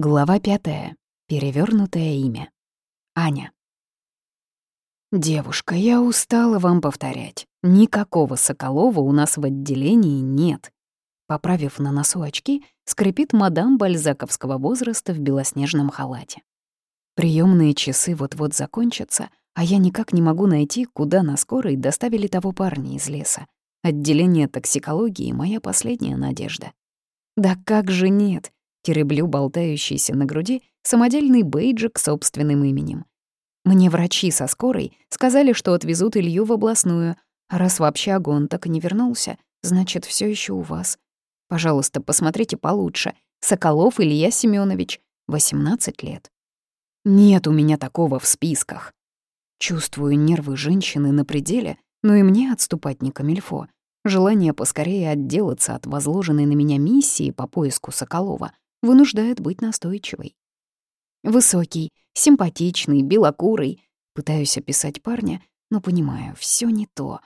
Глава пятая. Перевернутое имя. Аня. «Девушка, я устала вам повторять. Никакого Соколова у нас в отделении нет». Поправив на носу очки, скрипит мадам бальзаковского возраста в белоснежном халате. Приемные часы вот-вот закончатся, а я никак не могу найти, куда на скорой доставили того парня из леса. Отделение токсикологии — моя последняя надежда. Да как же нет? Тереблю болтающийся на груди самодельный бейджик собственным именем. Мне врачи со скорой сказали, что отвезут Илью в областную, а раз в общагу он так и не вернулся, значит, все еще у вас. Пожалуйста, посмотрите получше. Соколов Илья Семенович, 18 лет. Нет у меня такого в списках. Чувствую нервы женщины на пределе, но и мне отступать не камильфо. Желание поскорее отделаться от возложенной на меня миссии по поиску Соколова вынуждает быть настойчивой. Высокий, симпатичный, белокурый. Пытаюсь описать парня, но понимаю, все не то.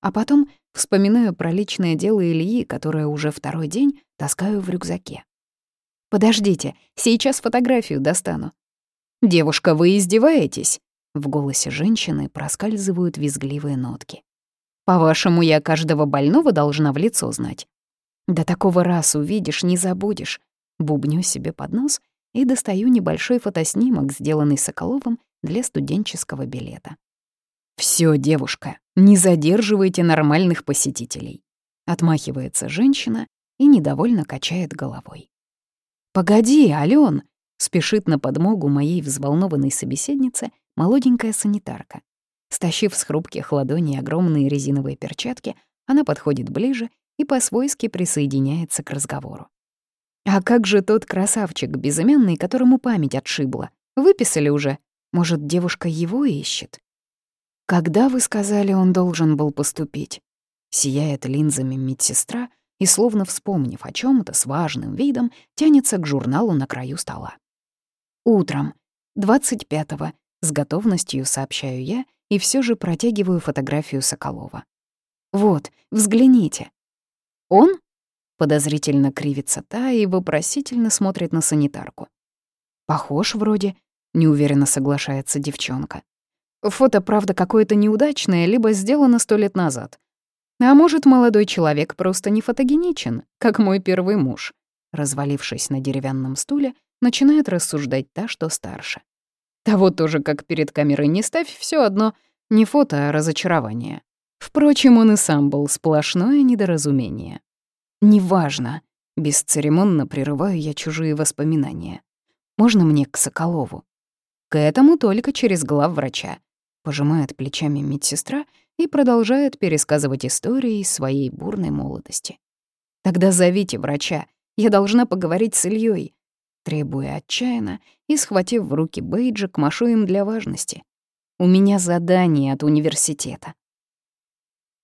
А потом вспоминаю про личное дело Ильи, которое уже второй день таскаю в рюкзаке. «Подождите, сейчас фотографию достану». «Девушка, вы издеваетесь?» В голосе женщины проскальзывают визгливые нотки. «По-вашему, я каждого больного должна в лицо знать?» «Да такого раз увидишь, не забудешь. Бубню себе под нос и достаю небольшой фотоснимок, сделанный Соколовым для студенческого билета. «Всё, девушка, не задерживайте нормальных посетителей», — отмахивается женщина и недовольно качает головой. «Погоди, Алён!» — спешит на подмогу моей взволнованной собеседнице молоденькая санитарка. Стащив с хрупких ладоней огромные резиновые перчатки, она подходит ближе и по-свойски присоединяется к разговору. А как же тот красавчик безымянный, которому память отшибла? Выписали уже? Может, девушка его ищет? Когда вы сказали, он должен был поступить? Сияет линзами медсестра и, словно вспомнив о чем то с важным видом, тянется к журналу на краю стола. Утром, 25-го, с готовностью сообщаю я и все же протягиваю фотографию Соколова. Вот, взгляните. Он? Подозрительно кривится та и вопросительно смотрит на санитарку. «Похож вроде», — неуверенно соглашается девчонка. «Фото, правда, какое-то неудачное, либо сделано сто лет назад. А может, молодой человек просто не фотогеничен, как мой первый муж?» Развалившись на деревянном стуле, начинает рассуждать та, что старше. Того тоже, как перед камерой не ставь, все одно не фото, а разочарование. Впрочем, он и сам был сплошное недоразумение. «Неважно», — бесцеремонно прерываю я чужие воспоминания. «Можно мне к Соколову?» «К этому только через главврача», — пожимает плечами медсестра и продолжает пересказывать истории своей бурной молодости. «Тогда зовите врача, я должна поговорить с Ильей, требуя отчаянно и, схватив в руки бейджик, машу им для важности. «У меня задание от университета».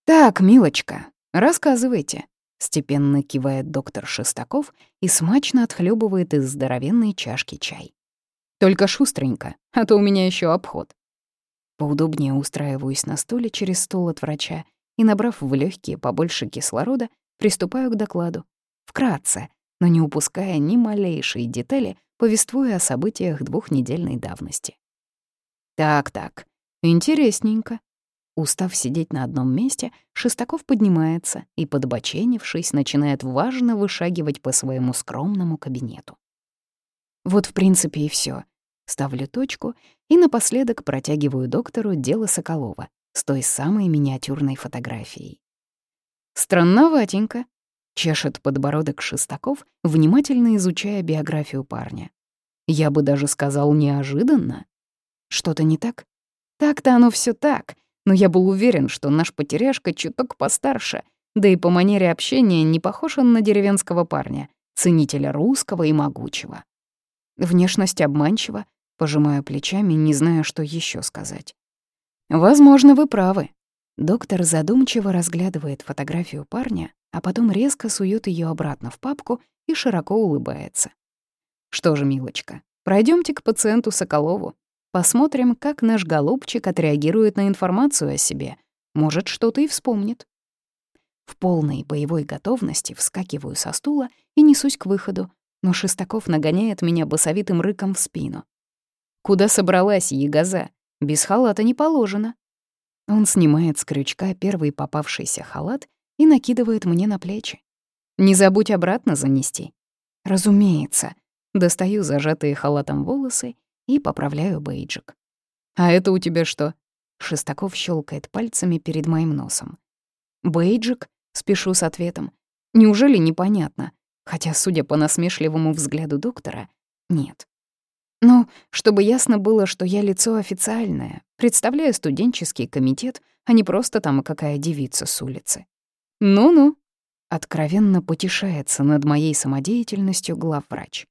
«Так, милочка, рассказывайте», Степенно кивает доктор Шестаков и смачно отхлебывает из здоровенной чашки чай. Только шустренько, а то у меня еще обход. Поудобнее устраиваюсь на стуле через стол от врача и, набрав в легкие побольше кислорода, приступаю к докладу. Вкратце, но не упуская ни малейшей детали, повествуя о событиях двухнедельной давности. Так-так, интересненько. Устав сидеть на одном месте, Шестаков поднимается и, подбоченившись, начинает важно вышагивать по своему скромному кабинету. Вот, в принципе, и все. Ставлю точку и напоследок протягиваю доктору дело Соколова с той самой миниатюрной фотографией. «Странноватенько», — чешет подбородок Шестаков, внимательно изучая биографию парня. «Я бы даже сказал, неожиданно. Что-то не так? Так-то оно все так, но я был уверен, что наш потеряшка чуток постарше, да и по манере общения не похож он на деревенского парня, ценителя русского и могучего. Внешность обманчива, пожимаю плечами, не зная, что еще сказать. «Возможно, вы правы». Доктор задумчиво разглядывает фотографию парня, а потом резко сует ее обратно в папку и широко улыбается. «Что же, милочка, пройдемте к пациенту Соколову. Посмотрим, как наш голубчик отреагирует на информацию о себе. Может, что-то и вспомнит. В полной боевой готовности вскакиваю со стула и несусь к выходу, но Шестаков нагоняет меня басовитым рыком в спину. «Куда собралась, ягоза? Без халата не положено». Он снимает с крючка первый попавшийся халат и накидывает мне на плечи. «Не забудь обратно занести». «Разумеется». Достаю зажатые халатом волосы и поправляю бейджик. «А это у тебя что?» Шестаков щелкает пальцами перед моим носом. «Бейджик?» — спешу с ответом. «Неужели непонятно?» Хотя, судя по насмешливому взгляду доктора, нет. Ну, чтобы ясно было, что я лицо официальное, представляю студенческий комитет, а не просто там какая девица с улицы. Ну-ну, откровенно потешается над моей самодеятельностью главврач.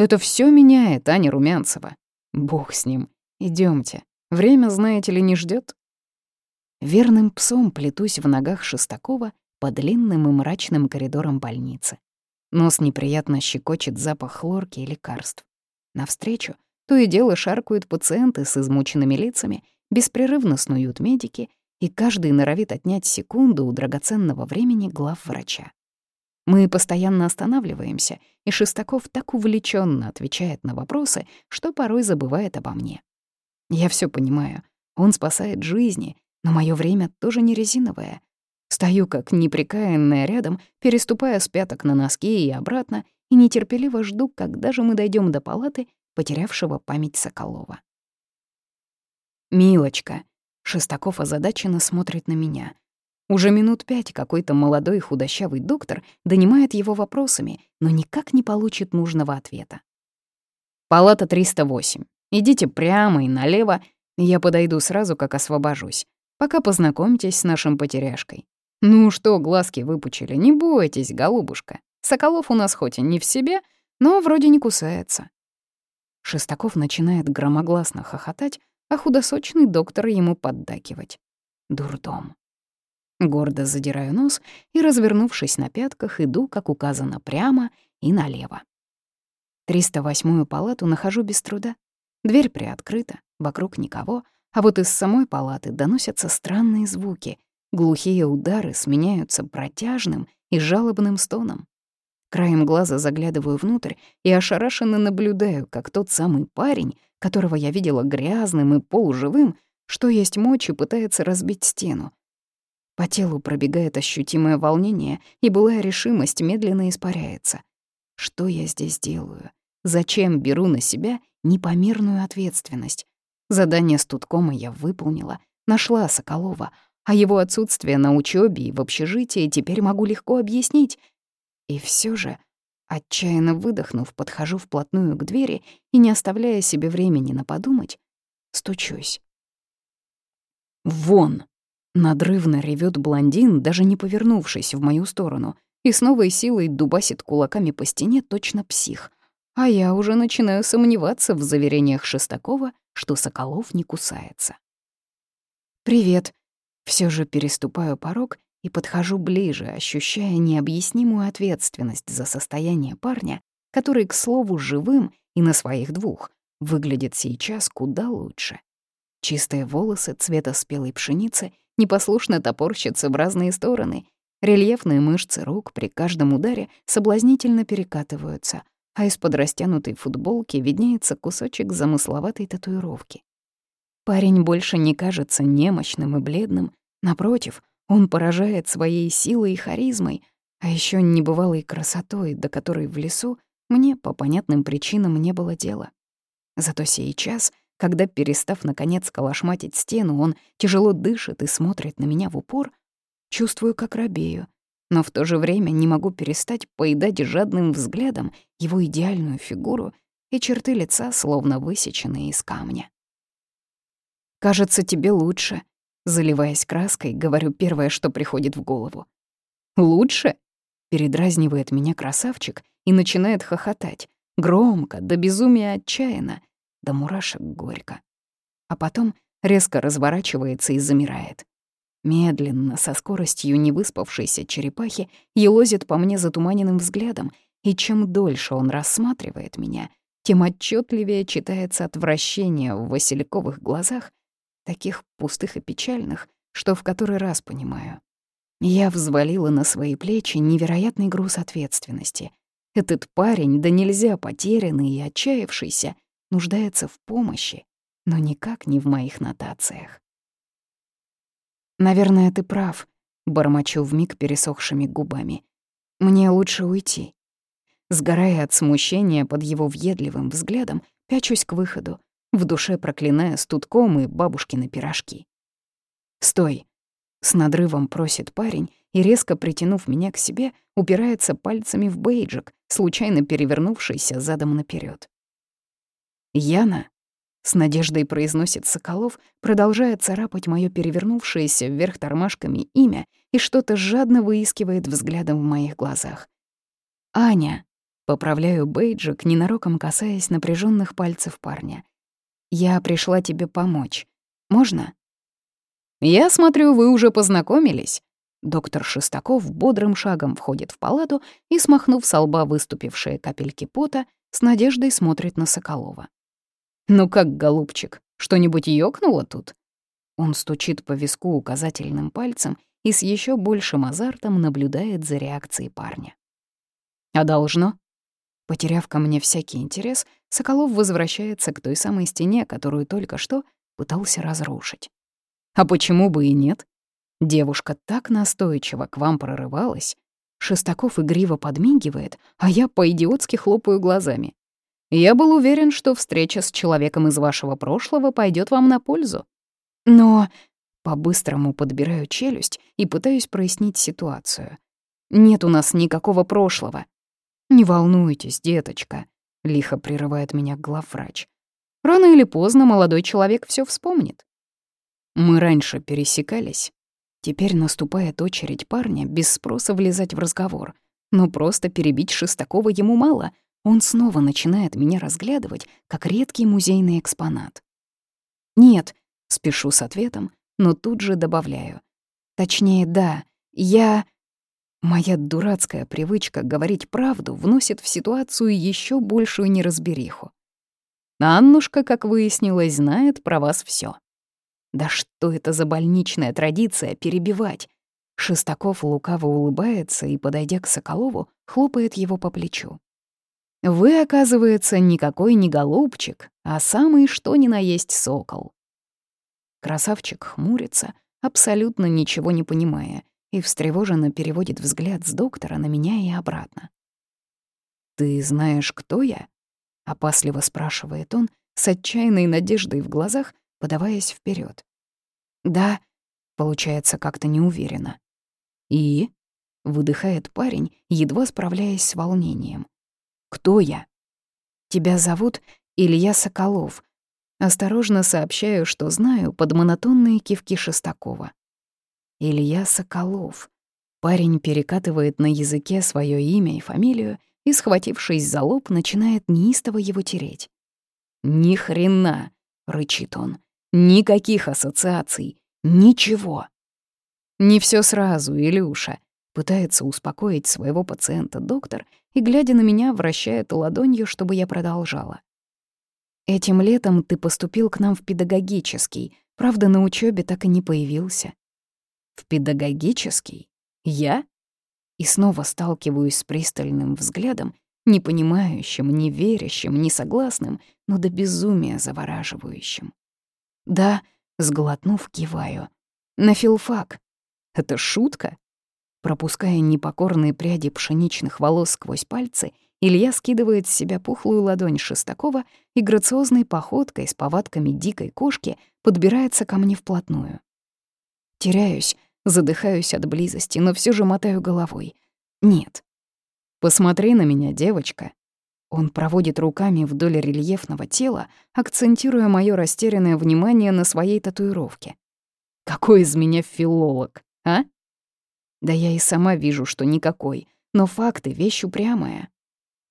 Это все меняет, Аня Румянцева. Бог с ним. Идемте. Время, знаете ли, не ждет. Верным псом плетусь в ногах Шестакова по длинным и мрачным коридорам больницы. Нос неприятно щекочет запах хлорки и лекарств. Навстречу то и дело шаркают пациенты с измученными лицами, беспрерывно снуют медики, и каждый норовит отнять секунду у драгоценного времени глав врача. Мы постоянно останавливаемся, и Шестаков так увлеченно отвечает на вопросы, что порой забывает обо мне. Я все понимаю, он спасает жизни, но мое время тоже не резиновое. Стою как неприкаянная рядом, переступая с пяток на носки и обратно, и нетерпеливо жду, когда же мы дойдем до палаты потерявшего память Соколова. «Милочка», — Шестаков озадаченно смотрит на меня. Уже минут пять какой-то молодой худощавый доктор донимает его вопросами, но никак не получит нужного ответа. «Палата 308. Идите прямо и налево, я подойду сразу, как освобожусь. Пока познакомьтесь с нашим потеряшкой. «Ну что, глазки выпучили, не бойтесь, голубушка. Соколов у нас хоть и не в себе, но вроде не кусается». Шестаков начинает громогласно хохотать, а худосочный доктор ему поддакивать. Дурдом. Гордо задираю нос и, развернувшись на пятках, иду, как указано, прямо и налево. 308-ю палату нахожу без труда. Дверь приоткрыта, вокруг никого, а вот из самой палаты доносятся странные звуки — Глухие удары сменяются протяжным и жалобным стоном. Краем глаза заглядываю внутрь и ошарашенно наблюдаю, как тот самый парень, которого я видела грязным и полуживым, что есть мочи, пытается разбить стену. По телу пробегает ощутимое волнение, и былая решимость медленно испаряется. Что я здесь делаю? Зачем беру на себя непомерную ответственность? Задание студкома я выполнила, нашла Соколова — а его отсутствие на учебе и в общежитии теперь могу легко объяснить. И все же, отчаянно выдохнув, подхожу вплотную к двери и, не оставляя себе времени на подумать, стучусь. «Вон!» — надрывно ревет блондин, даже не повернувшись в мою сторону, и с новой силой дубасит кулаками по стене точно псих. А я уже начинаю сомневаться в заверениях Шестакова, что Соколов не кусается. «Привет», все же переступаю порог и подхожу ближе, ощущая необъяснимую ответственность за состояние парня, который, к слову, живым и на своих двух, выглядит сейчас куда лучше. Чистые волосы цвета спелой пшеницы непослушно топорщатся в разные стороны, рельефные мышцы рук при каждом ударе соблазнительно перекатываются, а из-под растянутой футболки виднеется кусочек замысловатой татуировки. Парень больше не кажется немощным и бледным. Напротив, он поражает своей силой и харизмой, а еще небывалой красотой, до которой в лесу мне по понятным причинам не было дела. Зато сейчас, когда, перестав наконец колошматить стену, он тяжело дышит и смотрит на меня в упор, чувствую, как робею, но в то же время не могу перестать поедать жадным взглядом его идеальную фигуру и черты лица, словно высеченные из камня. «Кажется, тебе лучше», — заливаясь краской, говорю первое, что приходит в голову. «Лучше?» — передразнивает меня красавчик и начинает хохотать. Громко, до безумия отчаянно, до мурашек горько. А потом резко разворачивается и замирает. Медленно, со скоростью невыспавшейся черепахи, елозит по мне затуманенным взглядом, и чем дольше он рассматривает меня, тем отчетливее читается отвращение в васильковых глазах таких пустых и печальных, что в который раз понимаю. Я взвалила на свои плечи невероятный груз ответственности. Этот парень, да нельзя потерянный и отчаявшийся, нуждается в помощи, но никак не в моих нотациях. «Наверное, ты прав», — бормочу вмиг пересохшими губами. «Мне лучше уйти». Сгорая от смущения под его въедливым взглядом, пячусь к выходу, в душе проклиная студком и бабушкины пирожки. «Стой!» — с надрывом просит парень и, резко притянув меня к себе, упирается пальцами в бейджик, случайно перевернувшийся задом наперед. «Яна?» — с надеждой произносит Соколов, продолжая царапать моё перевернувшееся вверх тормашками имя и что-то жадно выискивает взглядом в моих глазах. «Аня!» — поправляю бейджик, ненароком касаясь напряженных пальцев парня. «Я пришла тебе помочь. Можно?» «Я смотрю, вы уже познакомились», Доктор Шестаков бодрым шагом входит в палату и, смахнув со лба выступившие капельки пота, с надеждой смотрит на Соколова. «Ну как, голубчик, что-нибудь ёкнуло тут?» Он стучит по виску указательным пальцем и с еще большим азартом наблюдает за реакцией парня. «А должно?» Потеряв ко мне всякий интерес, Соколов возвращается к той самой стене, которую только что пытался разрушить. «А почему бы и нет?» Девушка так настойчиво к вам прорывалась. Шестаков игриво подмигивает, а я по-идиотски хлопаю глазами. Я был уверен, что встреча с человеком из вашего прошлого пойдет вам на пользу. Но по-быстрому подбираю челюсть и пытаюсь прояснить ситуацию. Нет у нас никакого прошлого. Не волнуйтесь, деточка, лихо прерывает меня главврач. Рано или поздно молодой человек все вспомнит. Мы раньше пересекались. Теперь наступает очередь парня без спроса влезать в разговор. Но просто перебить Шестакова ему мало. Он снова начинает меня разглядывать, как редкий музейный экспонат. «Нет», — спешу с ответом, но тут же добавляю. «Точнее, да, я...» Моя дурацкая привычка говорить правду вносит в ситуацию еще большую неразбериху. Аннушка, как выяснилось, знает про вас все. Да что это за больничная традиция перебивать? Шестаков лукаво улыбается и, подойдя к Соколову, хлопает его по плечу. «Вы, оказывается, никакой не голубчик, а самый что ни на есть сокол». Красавчик хмурится, абсолютно ничего не понимая, и встревоженно переводит взгляд с доктора на меня и обратно. «Ты знаешь, кто я?» — опасливо спрашивает он, с отчаянной надеждой в глазах, подаваясь вперед. «Да», — получается как-то неуверенно. «И?» — выдыхает парень, едва справляясь с волнением. «Кто я?» «Тебя зовут Илья Соколов». Осторожно сообщаю, что знаю под монотонные кивки Шестакова. Илья Соколов. Парень перекатывает на языке свое имя и фамилию и, схватившись за лоб, начинает неистово его тереть. «Ни хрена!» — рычит он. Никаких ассоциаций. Ничего. Не все сразу, Илюша. Пытается успокоить своего пациента доктор и, глядя на меня, вращает ладонью, чтобы я продолжала. Этим летом ты поступил к нам в педагогический, правда, на учебе так и не появился. В педагогический? Я? И снова сталкиваюсь с пристальным взглядом, не понимающим, не верящим, не согласным, но до безумия завораживающим. «Да», — сглотнув, киваю. «На филфак». «Это шутка?» Пропуская непокорные пряди пшеничных волос сквозь пальцы, Илья скидывает с себя пухлую ладонь Шестакова и грациозной походкой с повадками дикой кошки подбирается ко мне вплотную. Теряюсь, задыхаюсь от близости, но все же мотаю головой. Нет. «Посмотри на меня, девочка», он проводит руками вдоль рельефного тела, акцентируя моё растерянное внимание на своей татуировке. Какой из меня филолог, а? Да я и сама вижу, что никакой, но факты — вещь упрямая.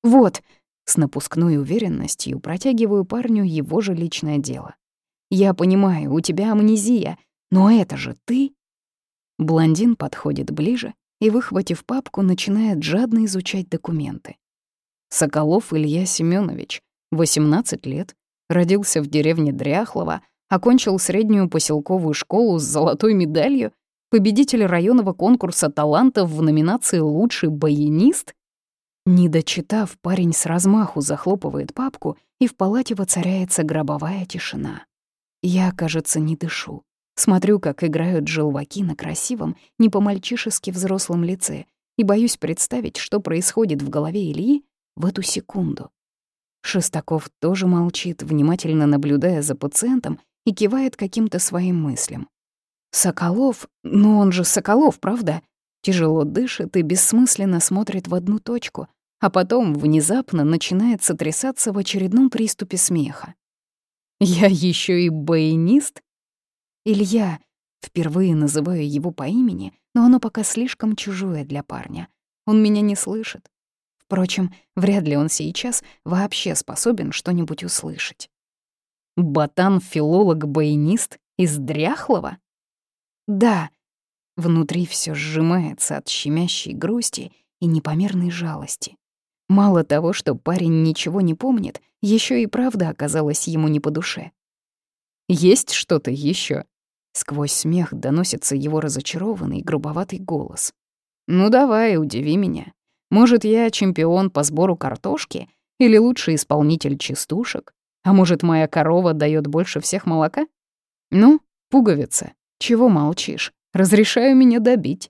Вот, с напускной уверенностью протягиваю парню его же личное дело. Я понимаю, у тебя амнезия, но это же ты. Блондин подходит ближе и, выхватив папку, начинает жадно изучать документы. Соколов Илья Семенович, 18 лет, родился в деревне Дряхлова, окончил среднюю поселковую школу с золотой медалью, победитель районного конкурса талантов в номинации «Лучший баянист». Не дочитав, парень с размаху захлопывает папку, и в палате воцаряется гробовая тишина. Я, кажется, не дышу. Смотрю, как играют желваки на красивом, не по-мальчишески взрослом лице, и боюсь представить, что происходит в голове Ильи в эту секунду. Шестаков тоже молчит, внимательно наблюдая за пациентом и кивает каким-то своим мыслям. Соколов, ну он же Соколов, правда? Тяжело дышит и бессмысленно смотрит в одну точку, а потом внезапно начинает сотрясаться в очередном приступе смеха. «Я еще и баянист?» «Илья», впервые называю его по имени, но оно пока слишком чужое для парня. Он меня не слышит. Впрочем, вряд ли он сейчас вообще способен что-нибудь услышать. «Ботан-филолог-баянист из Дряхлого?» «Да». Внутри все сжимается от щемящей грусти и непомерной жалости. Мало того, что парень ничего не помнит, еще и правда оказалась ему не по душе. «Есть что-то еще? Сквозь смех доносится его разочарованный, грубоватый голос. «Ну давай, удиви меня. Может, я чемпион по сбору картошки или лучший исполнитель частушек? А может, моя корова дает больше всех молока? Ну, пуговица, чего молчишь? Разрешаю меня добить».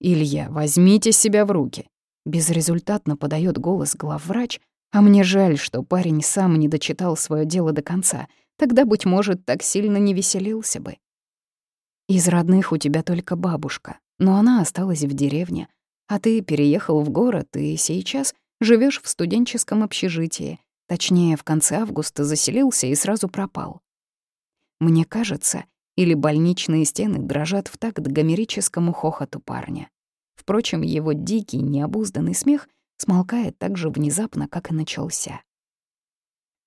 «Илья, возьмите себя в руки. Безрезультатно подает голос главврач, а мне жаль, что парень сам не дочитал свое дело до конца. Тогда, быть может, так сильно не веселился бы. Из родных у тебя только бабушка, но она осталась в деревне, а ты переехал в город и сейчас живешь в студенческом общежитии. Точнее, в конце августа заселился и сразу пропал. Мне кажется, или больничные стены дрожат в такт гомерическому хохоту парня. Впрочем, его дикий, необузданный смех смолкает так же внезапно, как и начался.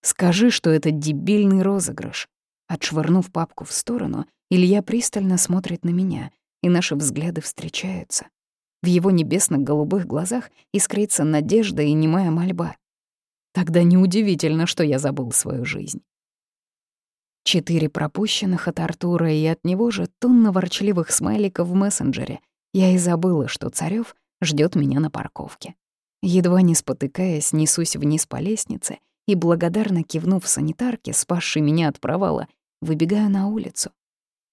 «Скажи, что это дебильный розыгрыш». Отшвырнув папку в сторону, Илья пристально смотрит на меня, и наши взгляды встречаются. В его небесно-голубых глазах искрится надежда и немая мольба. Тогда неудивительно, что я забыл свою жизнь. Четыре пропущенных от Артура и от него же тонна ворчливых смайликов в мессенджере — я и забыла, что Царёв ждёт меня на парковке. Едва не спотыкаясь, несусь вниз по лестнице и, благодарно кивнув санитарке, спасшей меня от провала, выбегаю на улицу.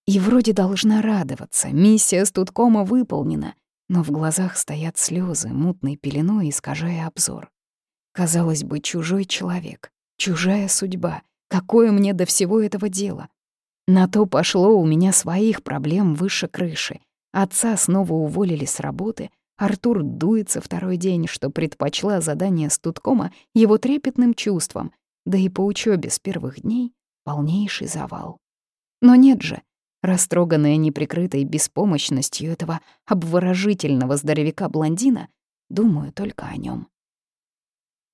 И вроде должна радоваться, миссия студкома выполнена, но в глазах стоят слезы, мутной пеленой искажая обзор. Казалось бы, чужой человек, чужая судьба. Какое мне до всего этого дела? На то пошло у меня своих проблем выше крыши, Отца снова уволили с работы, Артур дуется второй день, что предпочла задание студкома его трепетным чувствам, да и по учебе с первых дней полнейший завал. Но нет же, растроганная неприкрытой беспомощностью этого обворожительного здоровяка-блондина, думаю только о нем.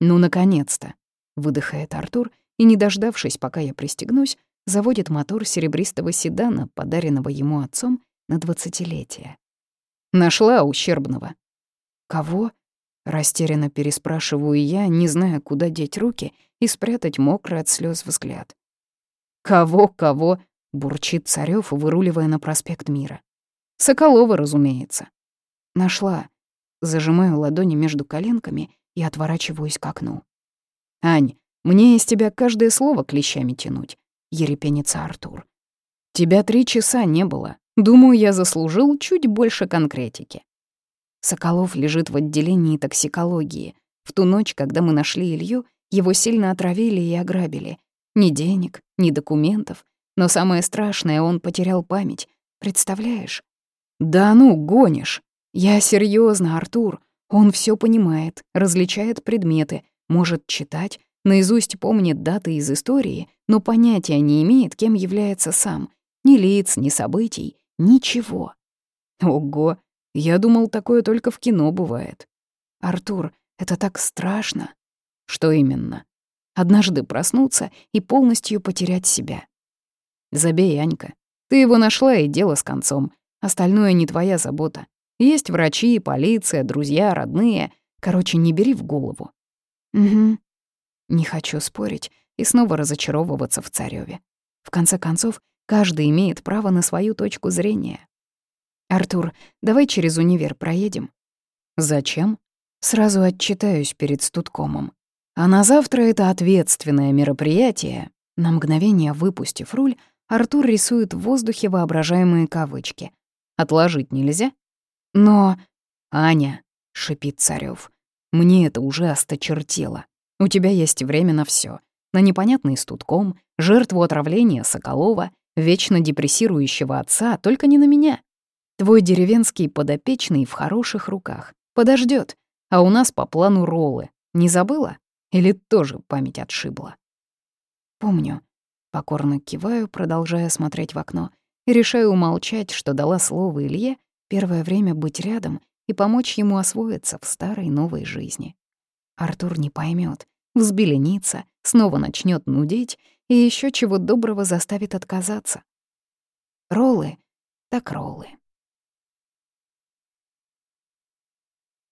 «Ну, наконец-то!» — выдыхает Артур и, не дождавшись, пока я пристегнусь, заводит мотор серебристого седана, подаренного ему отцом, на двадцатилетие. Нашла ущербного. Кого? Растерянно переспрашиваю я, не зная, куда деть руки и спрятать мокрый от слез взгляд. «Кого, кого?» — бурчит Царёв, выруливая на проспект Мира. «Соколова, разумеется». «Нашла». Зажимаю ладони между коленками и отворачиваюсь к окну. «Ань, мне из тебя каждое слово клещами тянуть», — ерепенится Артур. «Тебя три часа не было. Думаю, я заслужил чуть больше конкретики. Соколов лежит в отделении токсикологии. В ту ночь, когда мы нашли Илью, его сильно отравили и ограбили. Ни денег, ни документов. Но самое страшное, он потерял память. Представляешь? Да ну, гонишь. Я серьезно, Артур. Он все понимает, различает предметы, может читать, наизусть помнит даты из истории, но понятия не имеет, кем является сам. Ни лиц, ни событий. Ничего. Ого, я думал, такое только в кино бывает. Артур, это так страшно. Что именно? Однажды проснуться и полностью потерять себя. Забей, Анька. Ты его нашла, и дело с концом. Остальное не твоя забота. Есть врачи, полиция, друзья, родные. Короче, не бери в голову. Угу. Не хочу спорить и снова разочаровываться в Царёве. В конце концов, Каждый имеет право на свою точку зрения. «Артур, давай через универ проедем». «Зачем?» Сразу отчитаюсь перед студкомом. А на завтра это ответственное мероприятие. На мгновение выпустив руль, Артур рисует в воздухе воображаемые кавычки. Отложить нельзя? Но... «Аня», — шипит Царёв, — «мне это уже осточертело. У тебя есть время на все: На непонятный студком, жертву отравления Соколова, вечно депрессирующего отца, только не на меня. Твой деревенский подопечный в хороших руках. Подождет, а у нас по плану роллы. Не забыла? Или тоже память отшибла? Помню. Покорно киваю, продолжая смотреть в окно, и решаю умолчать, что дала слово Илье первое время быть рядом и помочь ему освоиться в старой новой жизни. Артур не поймет, взбеленится, снова начнет нудеть и еще чего доброго заставит отказаться. Роллы так роллы.